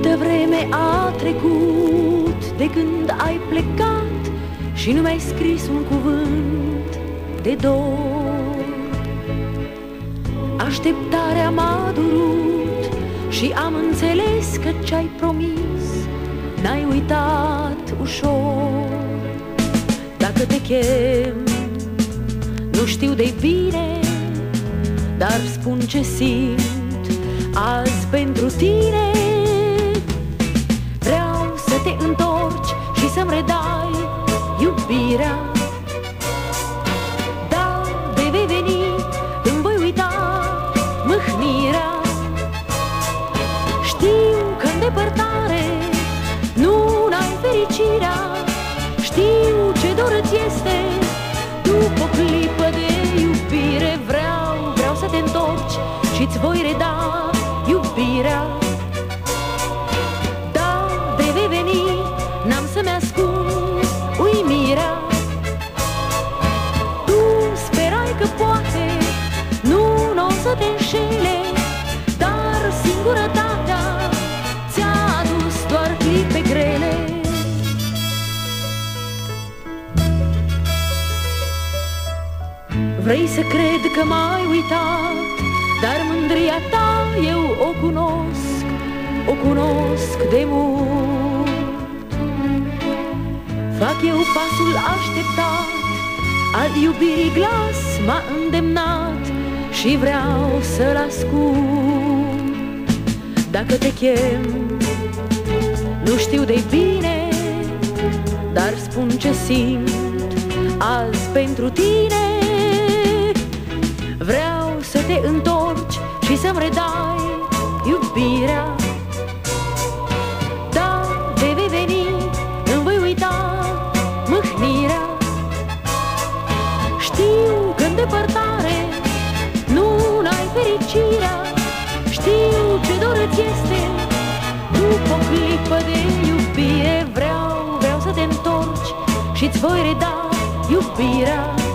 vreme a trecut de când ai plecat Și nu mi-ai scris un cuvânt de dor. Așteptarea m-a durut și am înțeles că ce-ai promis N-ai uitat ușor. Dacă te chem, nu știu de bine Dar spun ce simt azi pentru tine te întorci și să-mi redai iubirea. Da, de vei veni, îmi voi uita mâhnirea. Știu că în depărtare nu ai fericirea. Știu ce dor îți este după o clipă de iubire. Vreau, vreau să te întorci și-ți voi reda iubirea înșele Dar singurătatea ți-a adus doar clipe grele. Vrei să cred că m-ai uitat Dar mândria ta eu o cunosc O cunosc de mult. Fac eu pasul așteptat Al iubirii glas m-a îndemnat Și vreau să-l ascult Dacă te chem Nu știu de bine Dar spun ce simt Azi pentru tine. Vreau să te întorci Și să-mi redai iubirea fericirea Știu ce dor îți este. După o clipă de iubire Vreau, vreau să te întorci Și-ți voi reda iubirea